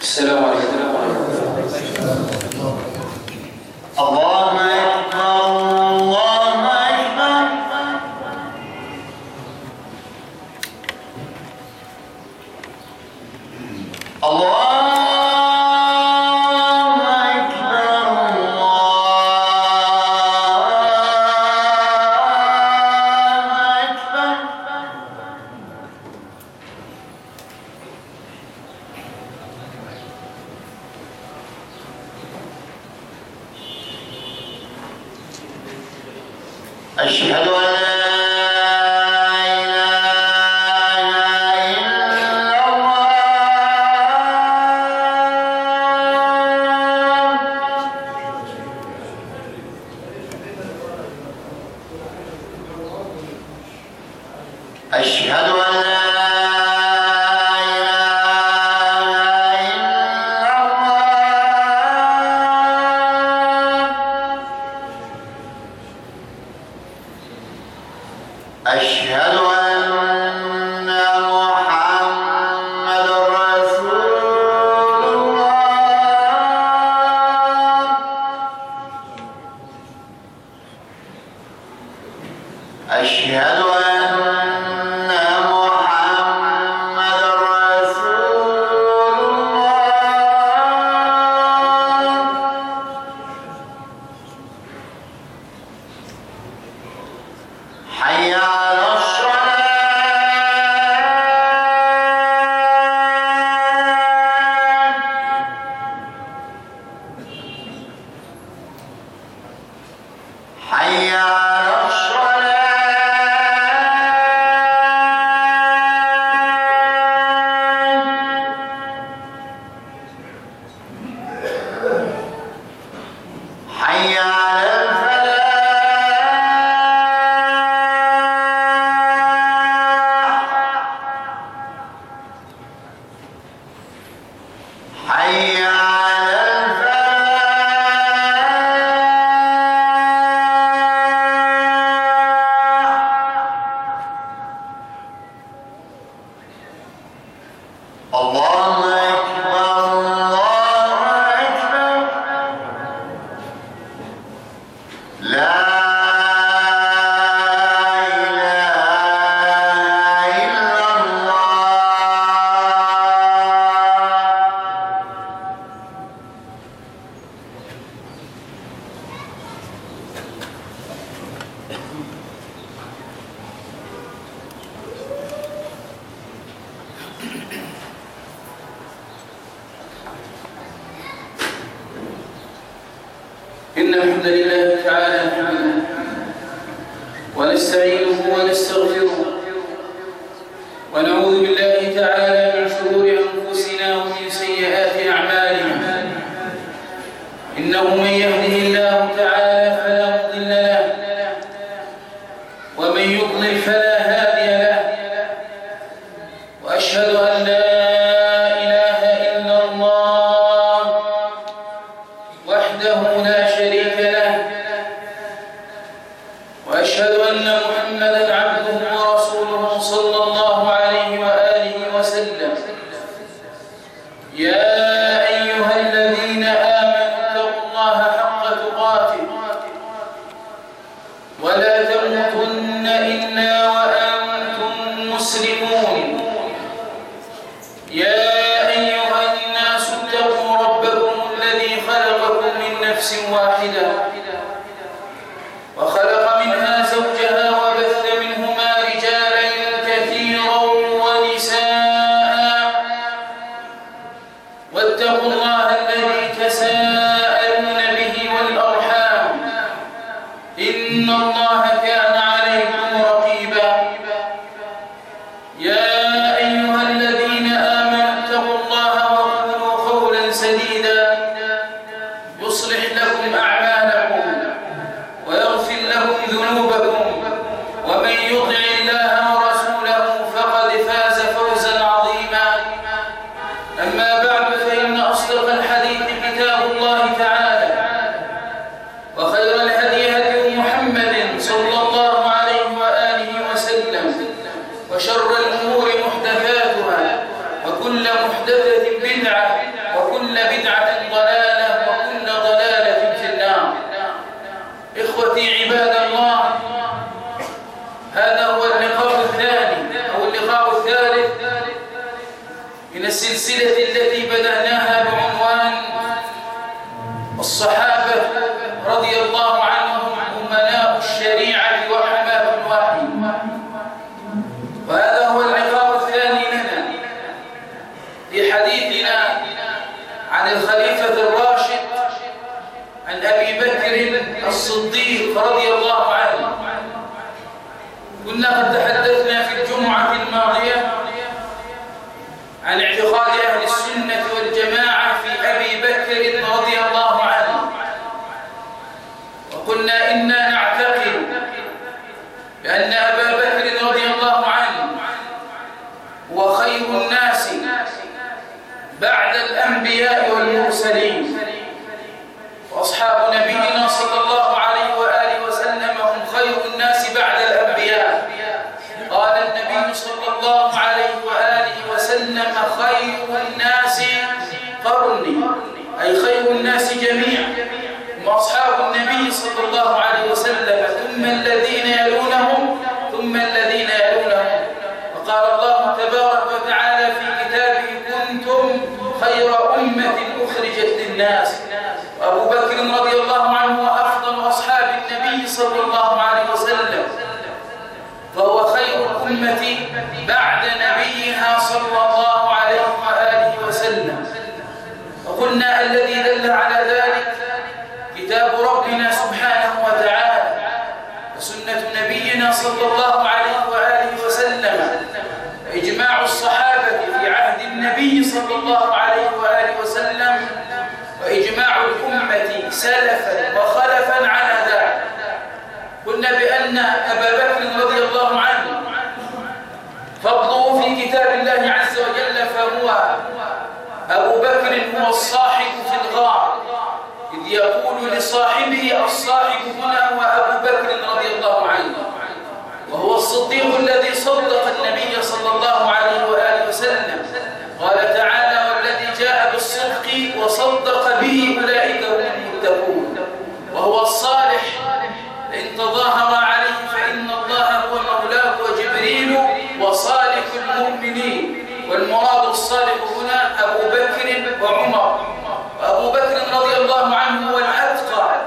السلام عليكم. الله أشهد أن Hayya يضلل فلا هادي يصلح لكم أعمالكم الماضية عن اعتقاد أهل السنة والجماعة في أبي بكر رضي الله عنه. وقلنا إنا نعتقد بأن أبا بكر رضي الله عنه هو خير الناس بعد الأنبياء والمرسلين. وأصحاب نبينا صلى الله عليه وآله وسلم هم خير الناس بعد الأنبياء قال النبي صلى الله عليه وسلم خير الناس. قرني. أي خير الناس جميعا. وأصحاب النبي صلى الله عليه وسلم. ثم الذين يلونهم ثم الذين يلونهم. وقال الله تبارك وتعالى في كتابه كنتم خير أمة أخرجت للناس. وأبو بكر رضي الله عنه وأفضل أصحاب النبي صلى الله عليه وسلم فهو خير الأمة بعد نبيها صلى الله عليه وآله وسلم. وقلنا الذي دل على ذلك كتاب ربنا سبحانه وتعالى وسنة نبينا صلى الله عليه وآله وسلم وإجماع الصحابة في عهد النبي صلى الله عليه وآله وسلم وإجماع الأمة سلفا وخلفا على ذلك. قلنا بأن أبا بكر رضي الله عنه فضله في كتاب الله عز وجل فهو أبو بكر هو الصاحب في الغار. إذ يقول لصاحبه الصاحب هنا هو أبو بكر رضي الله عنه. وهو الصديق الذي صدق النبي صلى الله عليه وآله وسلم. قال تعالى والذي جاء بالصدق وصدق به أولئك هم المتقون. وهو الصالح. إن تظاهر والمراد الصالح هنا أبو بكر وعمر. وأبو بكر رضي الله عنه هو الأتقى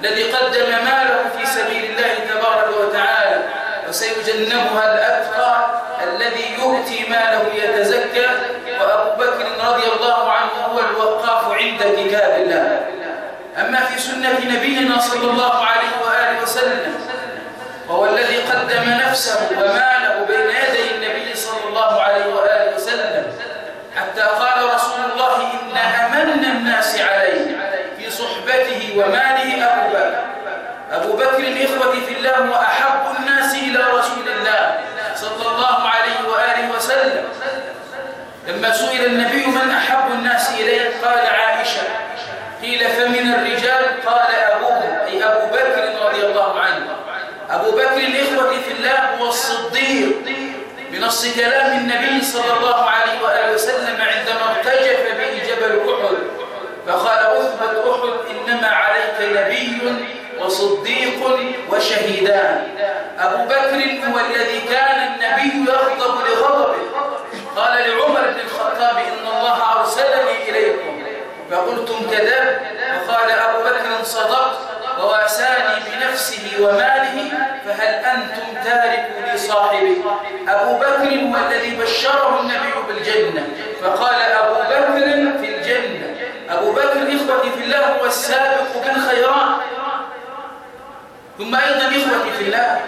الذي قدم ماله في سبيل الله تبارك وتعالى وسيجنبها الأتقى الذي يؤتي ماله يتزكى وأبو بكر رضي الله عنه هو الوقاف عند كتاب الله. أما في سنة نبينا صلى الله عليه وآله وسلم وهو الذي قدم نفسه وماله وماله أبو بكر. أبو بكر إخوتي في الله وأحب الناس إلى رسول الله صلى الله عليه وآله وسلم. لما سئل النبي من أحب الناس إليه؟ قال عائشة. قيل فمن الرجال؟ قال أبوه أي أبو بكر رضي الله عنه. أبو بكر إخوتي في الله هو الصديق. بنص كلام النبي صلى الله عليه وآله وسلم عندما ارتجف إنما عليك نبي وصديق وشهيدان. أبو بكر هو الذي كان النبي يغضب لغضبه. قال لعمر بن الخطاب إن الله أرسلني إليكم. فقلتم كذب وقال أبو بكر صدقت. وواساني بنفسه وماله فهل أنتم تاركوا لي صاحبي؟ أبو بكر هو الذي بشره النبي بالجنة. فقال أبو بكر أبو بكر إخوتي في الله هو السابق بالخيرات ثم أيضا إخوتي في الله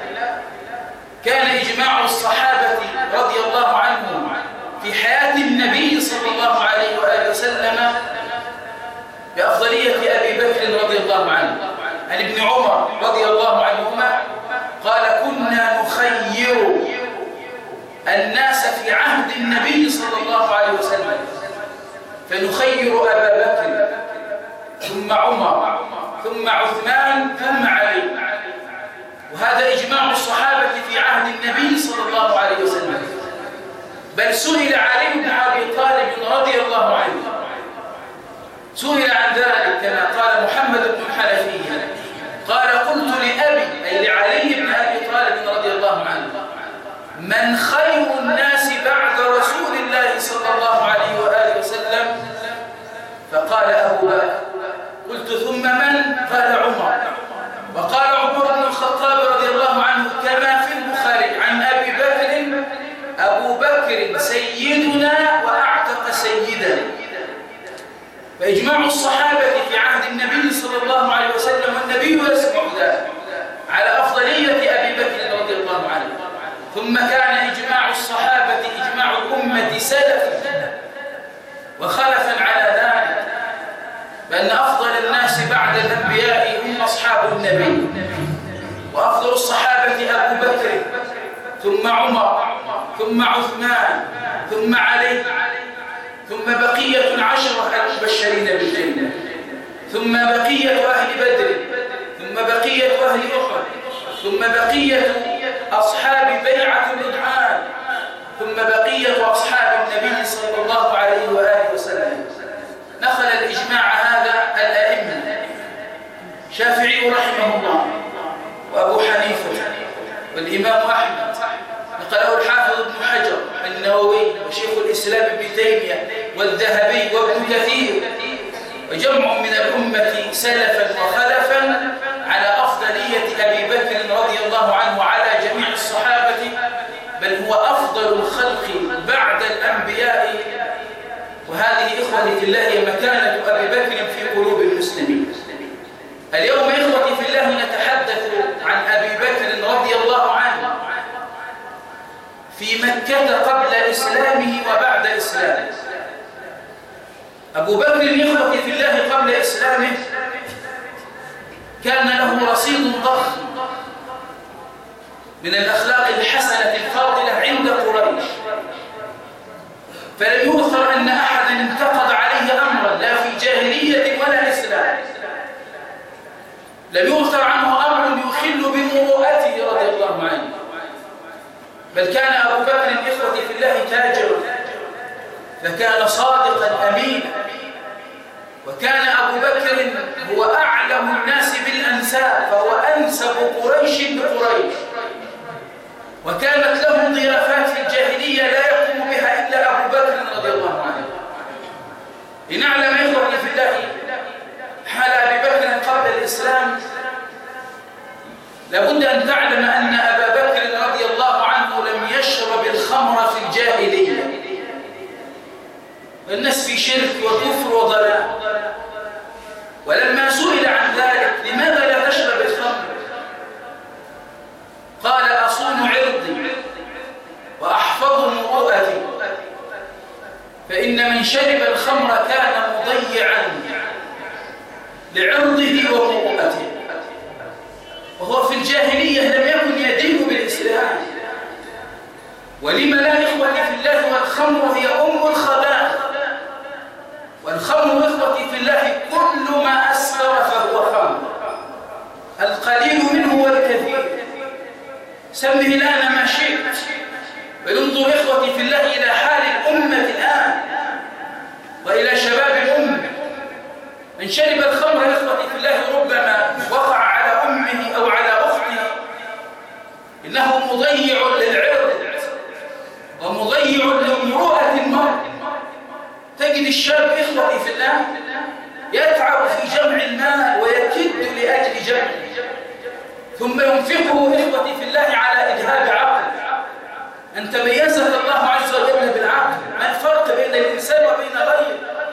كان إجماع الصحابة رضي الله عنهم في حياة النبي صلى الله عليه وآله وسلم بأفضلية أبي بكر رضي الله عنه. عن ابن عمر رضي الله عنهما قال كنا نخير الناس في عهد النبي صلى الله عليه وسلم. فنخير أبا بكر ثم عمر ثم عثمان ثم علي. وهذا إجماع الصحابة في عهد النبي صلى الله عليه وسلم. بل سئل علي بن أبي طالب رضي الله عنه. محمد بن الحنفية قال قلت لأبي أي لعلي بن أبي طالب رضي الله عنه من خير الناس بعد رسول الله صلى الله عليه وآله وسلم فقال أبو بكر قلت ثم من؟ قال عمر. وقال عمر بن الخطاب رضي الله عنه كما في البخاري عن أبي بكر أبو بكر سيدنا وأعتق سيدا فإجماع الصحابة في عهد النبي صلى الله عليه وسلم والنبي يسمع ذلك على أفضلية أبي بكر رضي الله عنه. ثم كان إجماع الصحابة إجماع الأمة سلفا. وخلفا على ذلك. بأن أفضل بعد الأنبياء هم أصحاب النبي. وأفضل الصحابة أبو بكر ثم عمر ثم عثمان ثم علي ثم بقية العشرة المبشرين بالجنة ثم بقية أهل بدر ثم بقية أهل أحد ثم بقية أصحاب بيعة الإدعان ثم بقية أصحاب النبي صلى الله عليه وآله وسلم. نقل الإجماع هذا الأئمة. شافعي رحمه الله وأبو حنيفة والإمام أحمد نقله الحافظ ابن حجر النووي وشيخ الإسلام ابن تيمية والذهبي وابن كثير وجمع من الأمة سلفا وخلفا على أفضلية أبي بكر رضي الله عنه على جميع الصحابة بل هو أفضل الخلق بعد الأنبياء. وهذه إخوة الله مكانة أبي بكر في قلوب المسلمين. اليوم إخوتي في الله نتحدث عن أبي بكر رضي الله عنه. في مكة قبل إسلامه وبعد إسلامه. أبو بكر إخوتي في الله قبل إسلامه كان له رصيد ضخم من الأخلاق الحسنة الفاضلة عند قريش. فلم يؤثر أن أحدا انتقد عليه أمرا لا في جاهلية ولا إسلام لم يؤثر عنه أمر يخل بمروءته رضي الله عنه. بل كان أبو بكر إخوتي في الله تاجرا فكان صادقا أمينا. وكان أبو بكر هو أعلم الناس بالأنساب فهو أنسب قريش بقريش. وكانت له ضيافات الجاهلية لا يقوم بها إلا أبو بكر رضي الله عنه. لنعلم إخوتي في الله حال الإسلام لابد أن تعلم أن أبا بكر رضي الله عنه لم يشرب الخمر في الجاهلية. الناس في شرك وكفر وضلال. ولما سئل عن ذلك لماذا لا تشرب الخمر؟ قال أصون عرضي وأحفظ مروءتي فإن من شرب الخمر كان لعرضه ومروءته وهو في الجاهلية لم يكن يدين بالإسلام. ولم لا إخوة في الله والخمر هي أم الخبائث والخمر إخوتي في الله كل ما أسكر فهو خمر. القليل منه والكثير سمه الآن ما شئت. وينظر إخوتي في الله إلى حال الأمة الآن. وإلى شباب الأمة من شرب الخمر إخوتي في الله ربما وقع على أمه أو على أخته إنه مضيع للعرض ومضيع لمروءة المرء تجد الشاب إخوتي في الله يتعب في جمع المال ويكد لأجل جمعه ثم ينفقه إخوتي في الله على إجهاب عقل. أن تميزك الله عز وجل بالعقل. ما الفرق بين الإنسان وبين غيره؟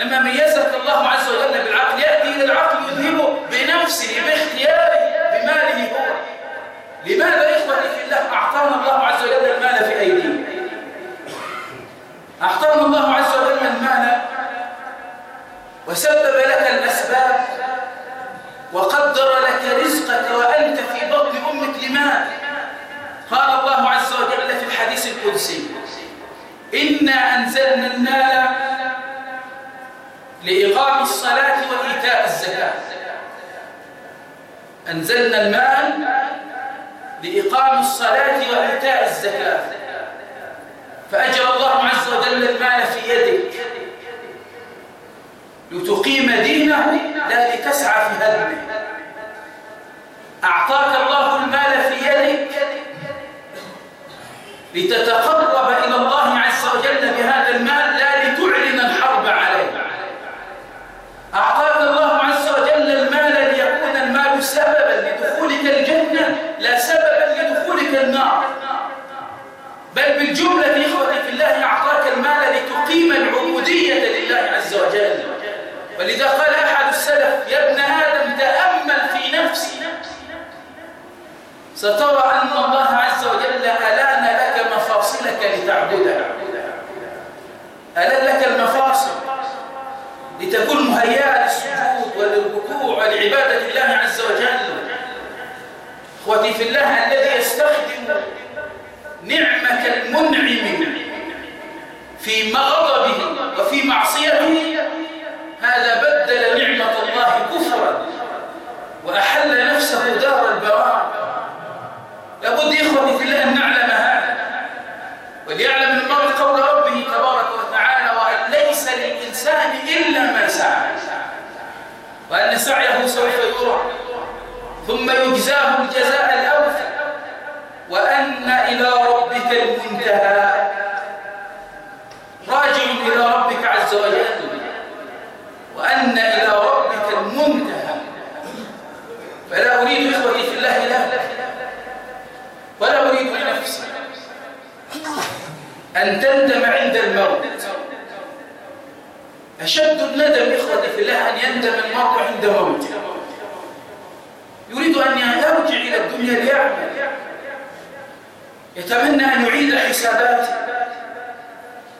لما ميزك الله عز وجل بالعقل يأتي إلى العقل يذهبه بنفسه باختياره بماله هو. لماذا إخوتي في الله؟ أعطانا الله عز وجل المال في أيدينا. أعطانا الله عز وجل المال. وسبب لك الأسباب. وقدر لك رزقك وأنت في بطن أمك لماذا؟ قال الله عز وجل في الحديث القدسي إنا أنزلنا المال لإقام الصلاة وإيتاء الزكاة. أنزلنا المال لإقام الصلاة وإيتاء الزكاة. فأجر الله عز وجل المال في يدك. لتقيم دينه لا تسعى في هدمه. أعطاك الله المال في يدك. لتتقرب إلى الله عز وجل بهذا المال لا لتعلن الحرب عليه أعطاك الله عز وجل المال ليكون المال سببا لدخولك الجنة لا سببا لدخولك النار بالجملة إخوتي في الله أعطاك المال لتقيم العبودية لله عز وجل. ولذا قال أحد السلف يا ابن آدم تأمل في نفسك. سترى أن الله عز وجل ألان لك مفاصلك لتعبده ألان لك المفاصل لتكون مهيئة للسجود وللركوع ولعبادة الله عز وجل. إخوتي في الله الذي يستخدم نعمة المنعم في غضبه وفي معصيته. هذا بدل نعمة الله كفرا وأحل نفسه دار البوار لابد إخوتي في الله أن نعلم هذا وليعلم المرء قول ربه تبارك وتعالى وأن ليس للإنسان إلا ما سعى وأن سعيه سوف يرى ثم يجزاه الجزاء الأوفى. وأن إلى ربك المنتهى. راجع إلى ربك عز وجل. وأن إلى ربك المنتهى. فلا أريد إخوتي في الله لا ولا أريد لنفسي أن تندم عند الموت. أشد الندم إخوتي في الله أن يندم المرء عند موته. يريد أن يرجع إلى الدنيا ليعمل. يتمنى أن يعيد حساباته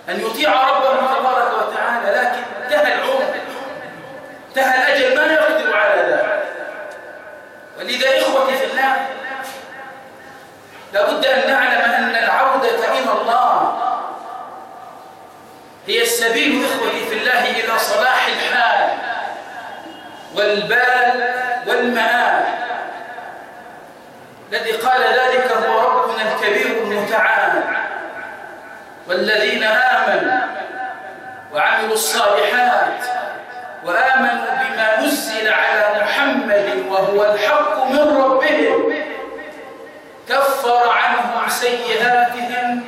أن يطيع ربه تبارك وتعالى لكن انتهى العمر انتهى الأجل ما يقدر على ذلك. ولذا إخوتي في الله لابد أن نعلم أن العودة إلى الله هي السبيل إخوتي في الله إلى صلاح الحال والبال والمآل الذي قال ذلك هو ربنا الكبير المتعال والذين آمنوا وعملوا الصالحات وآمنوا بما نزل على محمد وهو الحق من ربهم كفر عنهم سيئاتهم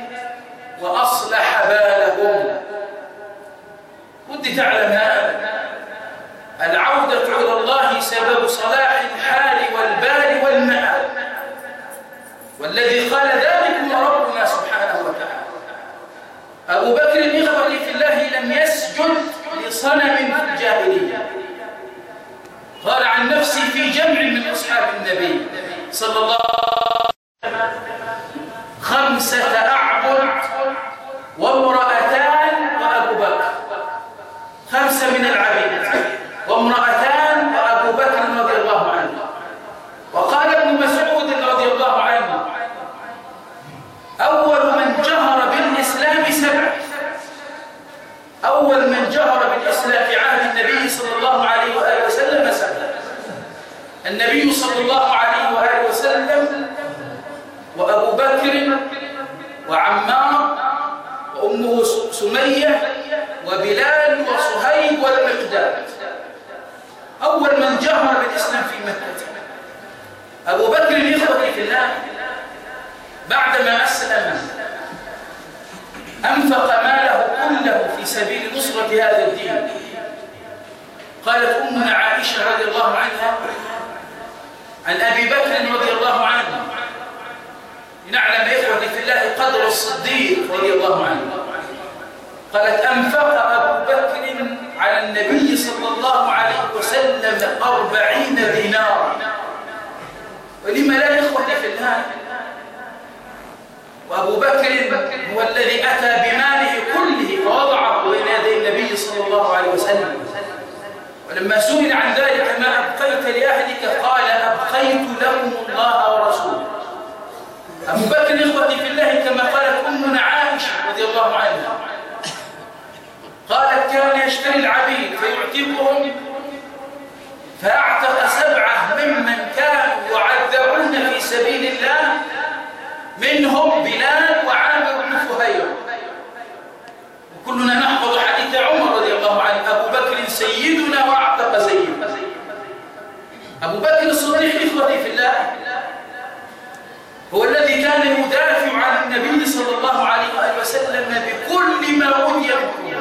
وأصلح بالهم. ودي تعلم هذا العودة إلى الله سبب صلاح الحال والبال والمآل والذي قال ذلك هو ربنا سبحانه وتعالى أبو بكر إخوتي في الله لم يسجد لصنم في الجاهلية. قال عن نفسي في جمع من أصحاب النبي صلى الله عليه وسلم خمسة أعبد وامرأتان وأبو بكر خمسة من العبيد وامرأتان وأبو بكر رضي الله عنه وقال ابن مسعود رضي الله عنه أول من جهر بالإسلام سبع أول من جهر بالإسلام في عهد النبي صلى الله عليه وآله وسلم سبع النبي صلى الله عليه وآله وسلم وأبو بكر وعمار وأمه سمية وبلال وصهيب والمقداد أول من جهر بالإسلام في مكة أبو بكر إخوتي في الله بعدما أسلم أنفق ماله كله في سبيل نصرة هذا الدين قالت أمنا عائشة رضي الله عنها عن أبي بكر رضي الله عنه لنعلم إخوتي في الله قدر الصديق رضي الله عنه قالت أنفق أبو بكر على النبي صلى الله عليه وسلم أربعين دينارا ولما لا إخوتي في الله وأبو بكر هو الذي أتى بماله كله فوضعه بين يدي النبي صلى الله عليه وسلم. ولما سئل عن ذلك ما أبقيت لأهلك؟ قال أبقيت لهم الله ورسوله. أبو بكر إخوتي في الله كما قالت أمنا عائشة رضي الله عنها. قالت كان يشتري العبيد فيعتقهم فأعتق سبعة ممن كانوا يعذبون في سبيل الله منهم بلال وعامر بن فهير. وكلنا نحفظ حديث عمر رضي الله عنه أبو بكر سيدنا وأعتق سيدنا. أبو بكر الصديق إخوتي في الله. هو الذي كان يدافع عن النبي صلى الله عليه وسلم بكل ما أوتي من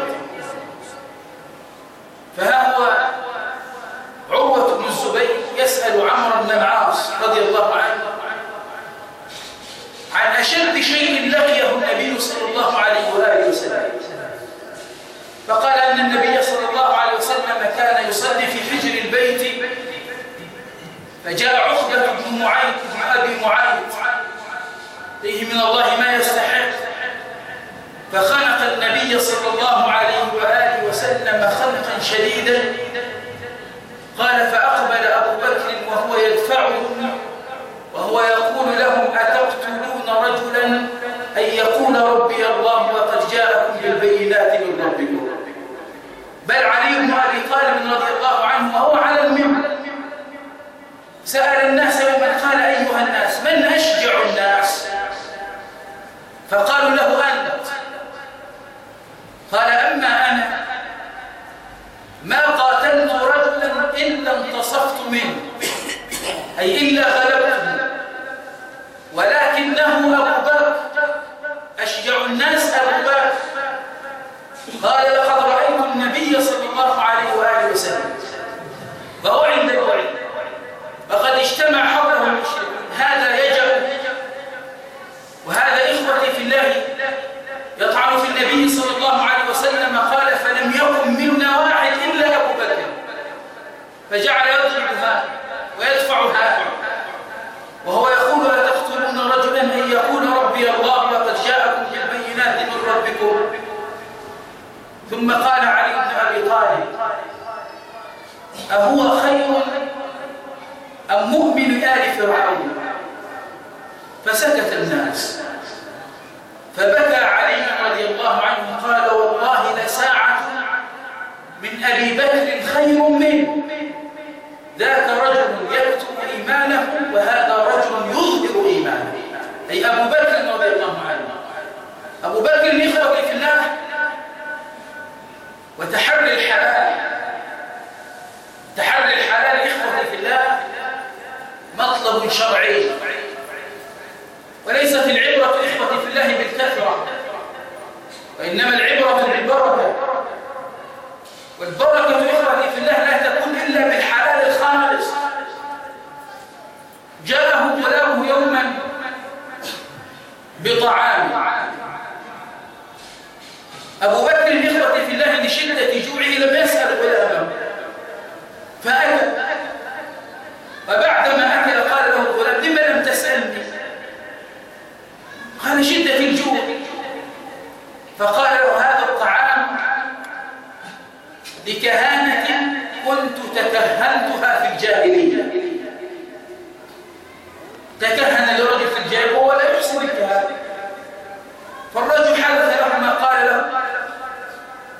فها هو عروة بن الزبير يسأل عمرو بن العاص رضي الله عنه عن أشد شيء لقيه النبي صلى الله عليه وآله وسلم. فقال أن النبي صلى الله عليه وسلم كان يصلي في حجر البيت. فجاء عقبة بن معيط بن أبي معيط. فيه من الله ما يستحق. فخنق النبي صلى الله عليه وآله وسلم خنقا شديدا. قال فأقبل أبو بكر وهو يدفعهم وهو يقول لهم أتقتلون رجلا؟ أن يقول ربي الله وقد جاءكم بالبينات من ربكم. بل علي بن أبي طالب رضي الله عنه وهو على المنبر. سأل الناس يوما قال أيها الناس من أشجع الناس؟ فقالوا له أنت. قال أما أنا ما رجلا إلا انتصفت منه. أي إلا غلبته. ولكنه أبو بكر. أشجع الناس أبو بكر. قال لقد رأيت النبي صلى الله عليه وآله وسلم وهو عند الوعيد فقد اجتمع حوله المشركون هذا يجب وهذا إخوتي في الله يطعن في النبي صلى الله عليه وسلم قال فلم يكن منا واحد إلا أبو بكر فجعل يضرب هذا ويدفع هذا وهو يقول لا تقتلون رجلا أن يقول ربي الله وقد جاءكم بالبينات من ربكم ثم قال علي بن أبي طالب أهو خير أم مؤمن آل فرعون فسكت الناس فبكى علي رضي الله عنه قال والله لساعة من أبي بكر خير منه ذاك رجل يكتم إيمانه وهذا رجل يظهر إيمانه أي أبو بكر رضي الله عنه أبو بكر إخوتي في الله وتحري الحلال تحري الحلال إخوتي في الله مطلب شرعي وليست العبرة إخوتي في الله بالكثرة وإنما العبرة بالبركة والبركة إخوتي في الله لا تكون إلا بالحلال الخالص. جاءه غلامه يوما بطعام. أبو بكر إخوتي في الله لشدة جوعه لم يسأل غلامه فأكل. وبعدما أكل قال له الغلام لما لم تسألني قال شدة الجوع. فقال له هذا الطعام لكهانة كنت تكهنتها في الجاهلية. تكهن لرجل في الجاهلية وهو لا يحسن الكهانة. فالرجل حدث له ما قال له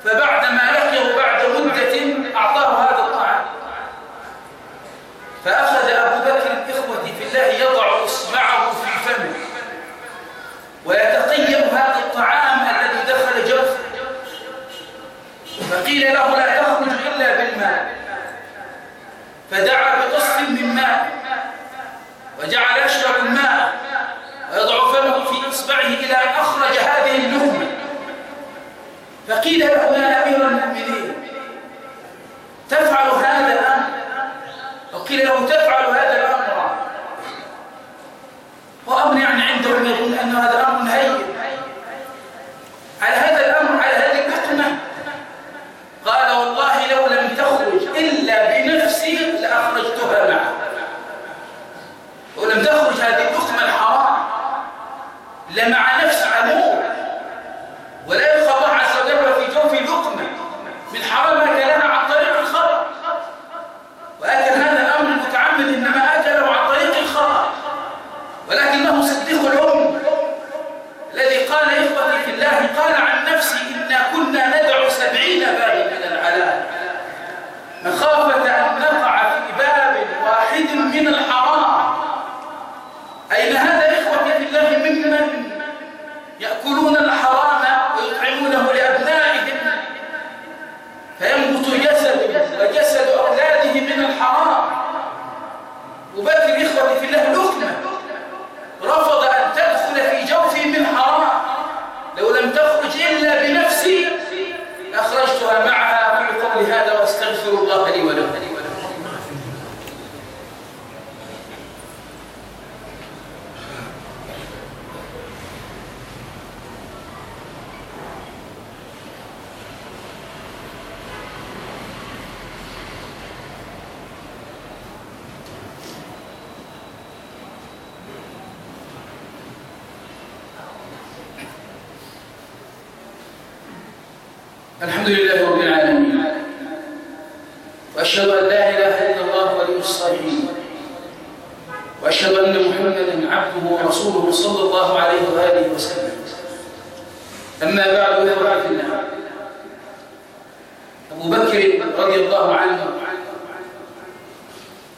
فبعدما لقيه بعد مدة أعطاه هذا الطعام فأخذ أبو بكر إخوتي في الله يضع إصبعه في فمه ويتقيم هذا الطعام الذي دخل جوفه فقيل له لا تخرج إلا بالماء فدعا بقصف من ماء وجعل يشرب الماء ويضع فمه في إصبعه إلى أن أخرج هذه اللقمة فقيل له يا أمير المؤمنين تفعل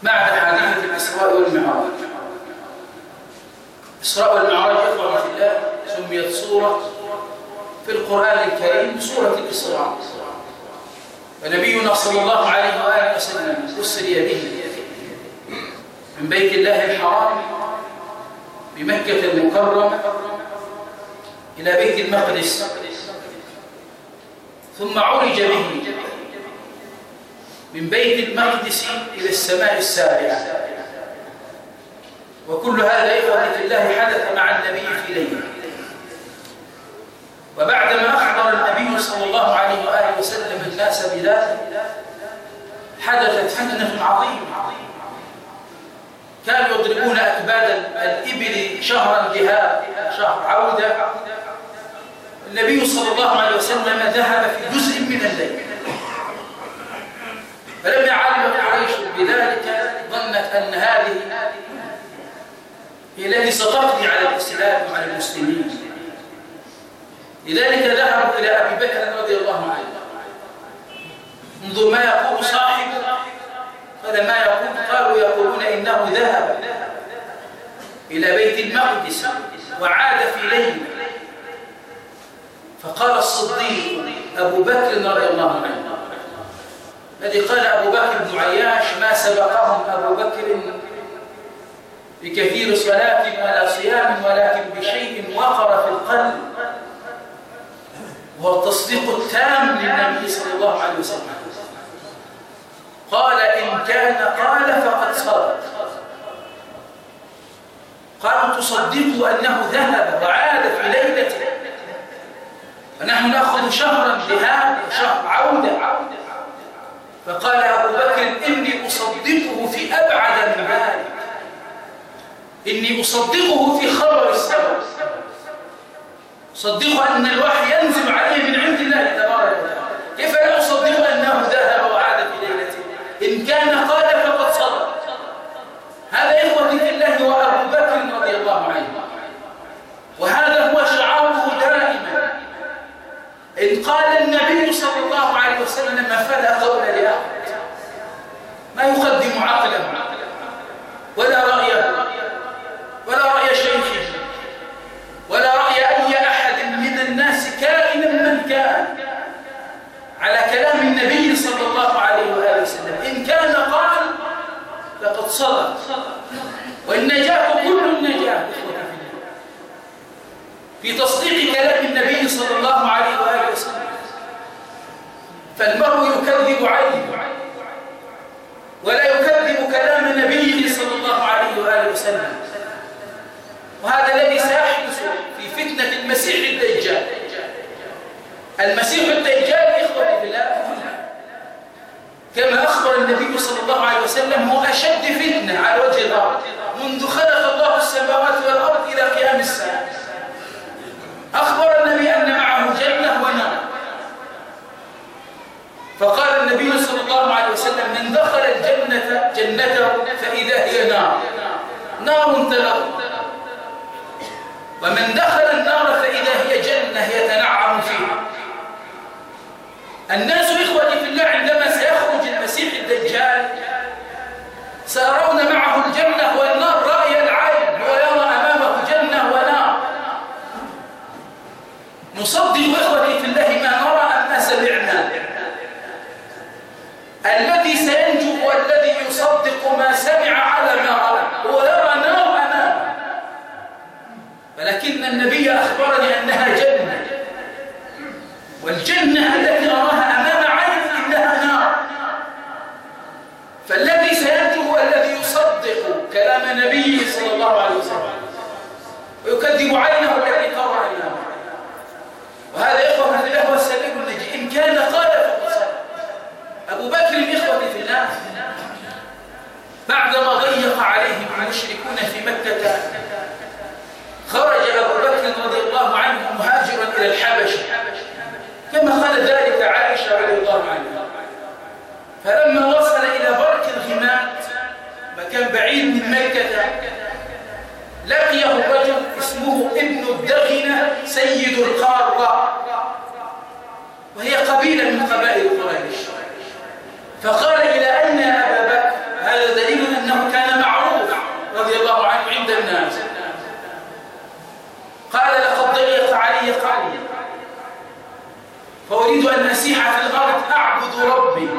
بعد حادثة الإسراء والمعراج. الإسراء والمعراج إخوة في الله سميت سورة في القرآن الكريم سورة الإسراء. ونبينا صلى الله عليه وآله وسلم أسري به من بيت الله الحرام بمكة المكرمة إلى بيت المقدس ثم عرج به من بيت المقدس إلى السماء السابعة. وكل هذا إخوة الله حدث مع النبي في ليلة. وبعدما أخبر النبي صلى الله عليه وآله وسلم الناس بذلك حدثت فتنة عظيمة. كانوا يضربون أكباد الإبل شهرا ذهاب شهر عودة. النبي صلى الله عليه وسلم ذهب في جزء من الليل. فلما علم قريش بذلك ظنت أن هذه هي التي ستقضي على الإسلام وعلى المسلمين. لذلك ذهبوا إلى أبي بكر رضي الله عنه. منذ ما يقول صاحب. فلما يقول قالوا يقولون إنه ذهب إلى بيت المقدس وعاد في ليل. فقال الصديق أبو بكر رضي الله عنه الذي قال أبو بكر بن عياش ما سبقهم أبو بكر بكثير صلاة ولا صيام ولكن بشيء وقر في القلب وهو التصديق التام للنبي صلى الله عليه وسلم. قال إن كان قال فقد صدق. قالوا تصدقوا أنه ذهب وعاد في ليلة ونحن نأخذ شهرا ذهاب وشهر عودة. فقال أبو بكر إني أصدقه في أبعد ذلك إني أصدقه في خبر السبب. صدقوا أن الوحي ينزل عليه من عند الله تبارك وتعالى. كيف لا أصدق أنه ذهب وعاد في ليلته إن كان قال فقد صدق هذا إخوتي في الله وأبو بكر رضي الله عنه وهذا هو شعاره دائما إن قال النبي صلى الله عليه وسلم فلا قول لأحد ما يقدم عقله ولا رأيه ولا رأي شيخه ولا رأي أي أحد من الناس كائنا من كان على كلام النبي صلى الله عليه وآله وسلم إن كان قال لقد صدق والنجاة كل النجاة في تصديق كلام النبي صلى الله عليه وآله وسلم فالمرء يكذب عينه ولا يكذب كلام النبي صلى الله عليه وآله وسلم وهذا الذي سيحدث في فتنة المسيح الدجال المسيح الدجال إخوة بالله كما أخبر النبي صلى الله عليه وسلم هو أشد فتنة على وجه الأرض منذ خلق الله السماوات والأرض إلى قيام الساعة أخبر النبي أن معه جنة ونار فقال النبي صلى الله عليه وسلم من دخل الجنة جنته فإذا هي نار نار تلظى ومن دخل النار فإذا هي جنة يتنعم فيها. الناس إخوتي في الله عندما سيخرج المسيح الدجال سيرون معه الجنة والنار رأي العين ويرى أمامه جنة ونار نصدق إخوتي في الله ما نرى أما سمعنا الذي سينجو هو الذي يصدق ما سمع على ما رأى هو يرى نار أمامه ولكن النبي أخبرني أنها جنة والجنة التي أراها أمام عيني إنها نار فالذي سينجو هو الذي يصدق كلام نبيه صلى الله عليه وسلم ويكذب عينه التي ترى عينه وهذا إخوة في الله هو السبيل النجي إن كان قال فقد صدق أبو بكر إخوتي في الله ضيق عليهم المشركون في مكة. خرج أبو بكر رضي الله عنه مهاجرا إلى الحبشة. كما قال ذلك عائشة رضي الله عنها. فلما وصل إلى برك الغمات مكان بعيد من مكة لقيه رجل اسمه ابن الدغنة سيد القارة وهي قبيلة من قبائل قريش. فقال إلى أين يا أبا بكر هذا دليل أنه كان معروف رضي الله عنه عند الناس قال لقد ضيق علي قلبي. فأريد أن أسيح في الأرض أعبد ربي.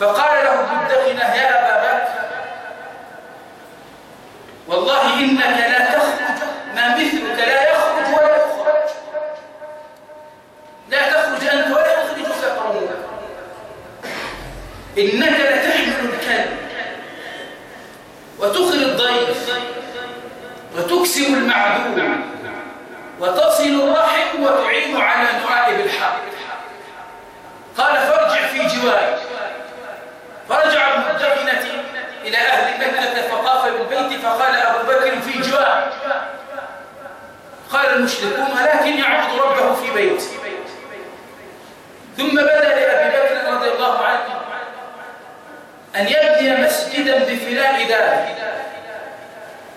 فقال له بالدغنة يا أبا بكر والله إنك لا تخرج ما مثلك لا يخرج ولا يخرج. لا تخرج أنت ولا يخرجك قومك. إنك لتحمل الكلب وتخري الضيف. وتكسر المعدوم. وتصل الرحم وتعين على نعائب الحق. قال فارجع في جواري. فرجع ابن إلى أهل مكة فطاف بالبيت فقال أبو بكر في جوار. قال المشركون ولكن يعبد ربه في بيت ثم بدأ لأبي بكر رضي الله عنه أن يبني مسجدا بفناء داره.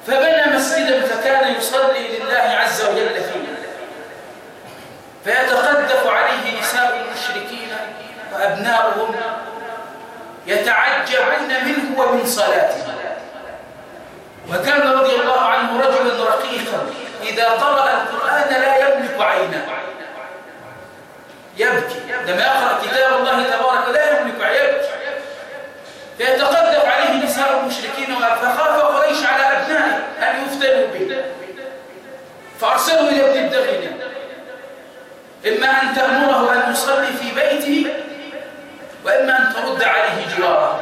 فبنى مسجدا فكان يصلي لله عز وجل فيه. فيتقدف عليه نساء المشركين وأبناؤهم. يتعجبون منه ومن صلاته. وكان رضي الله عنه رجلا رقيقا إذا قرأ القرآن لا يملك عينه. يبكي. لما يقرأ كتاب الله تبارك لا يملك يبكي فيتقدم نساء المشركين فخاف قريش على أبنائه أن يفتنوا به فأرسلوا إلى ابن الدغنة إما أن تأمره أن يصلي في بيته وإما أن ترد عليه جواره.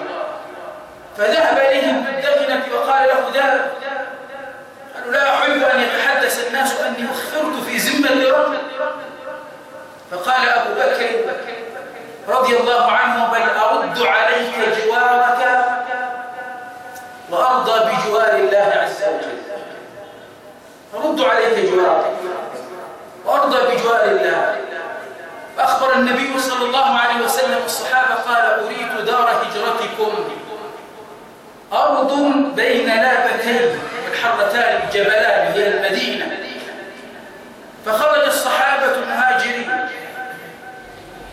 فذهب إليه ابن الدغنة وقال له ذلك قالوا لا أحب أن يتحدث الناس أني أخفرت في ذمة ربي فقال أبو بكر رضي الله عنه بل أرد عليك جوارك وأرضى بجوار الله عز وجل أرد عليك جوارك وأرضى بجوار الله فأخبر النبي صلى الله عليه وسلم الصحابة قال أريد دار هجرتكم أرض بين لابتين الحرتان الجبلان هي المدينة فخرج الصحابة المهاجرين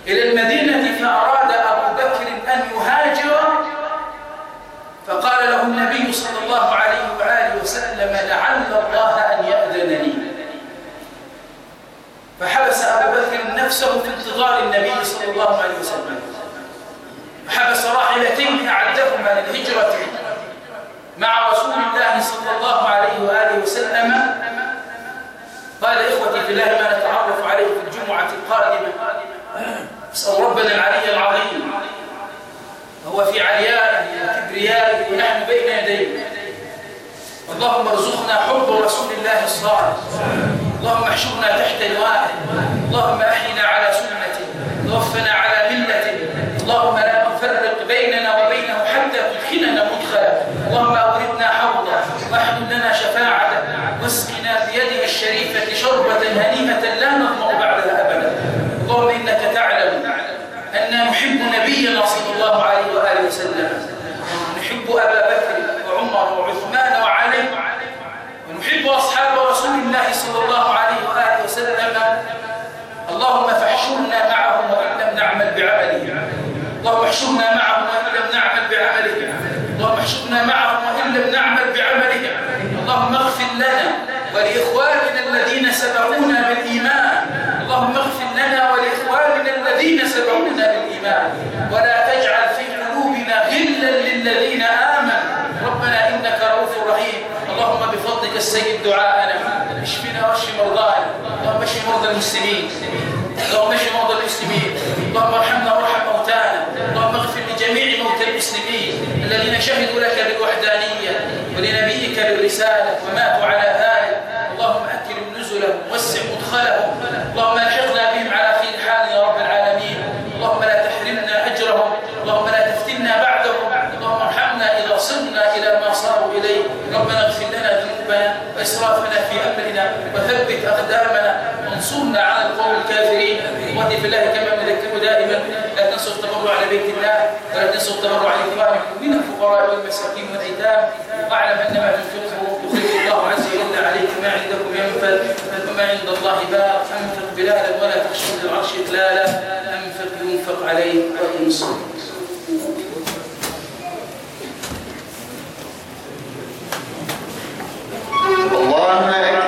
إلى المدينة فأراد أبو بكر أن يهاجر فقال له النبي صلى الله عليه وآله وسلم لعل الله أن يأذن لي فحبس أبو بكر نفسه في انتظار النبي صلى الله عليه وسلم فحبس راحلتين أعدهما للهجرة مع رسول الله صلى الله عليه وآله وسلم قال إخوتي في الله ما نتعرف عليه في الجمعة القادمة نسأل ربنا العلي العظيم. وهو في عليائه وكبريائه ونحن بين يديه. اللهم ارزقنا حب رسول الله الصالح. اللهم احشرنا تحت لوائه اللهم أحينا على سنته. توفنا على الله صلى الله عليه وآله وسلم اللهم فاحشرنا معهم وإن لم نعمل بعمله اللهم احشرنا معهم وإن لم نعمل بعمله اللهم احشرنا معهم وإن لم نعمل بعمله اللهم اغفر لنا ولإخواننا الذين سبقونا بالإيمان. اللهم اغفر لنا ولإخواننا الذين سبقونا بالإيمان. ولا تجعل في قلوبنا غلا للذين آمنوا. ربنا إنك رؤوف رحيم. اللهم بفضلك السيد دعاءنا اشفنا واشف مرضانا اللهم اشف مرضى المسلمين. اللهم اشف مرضى المسلمين. اللهم ارحمنا وارحم موتانا. اللهم اغفر لجميع موتى المسلمين الذين شهدوا لك بالوحدانية ولنبيك بالرسالة وماتوا على ذلك. اللهم أكرم نزلهم وسع مدخلهم. اللهم تقدم في الله كما نذكره دائما لا تنسوا التبرع على بيت الله ولا تنسوا التبرع على الكبار من الفقراء والمساكين والأيتام واعلم أن ما تنفقه يخيف الله عز وجل عليك ما عندكم ينفذ فما عند الله باق أنفق بلالا ولا تخشوا للعرش إقلالا أنفق ينفق عليه وإنصر الله أكبر.